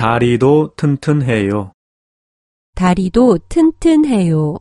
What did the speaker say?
다리도 튼튼해요. 다리도 튼튼해요.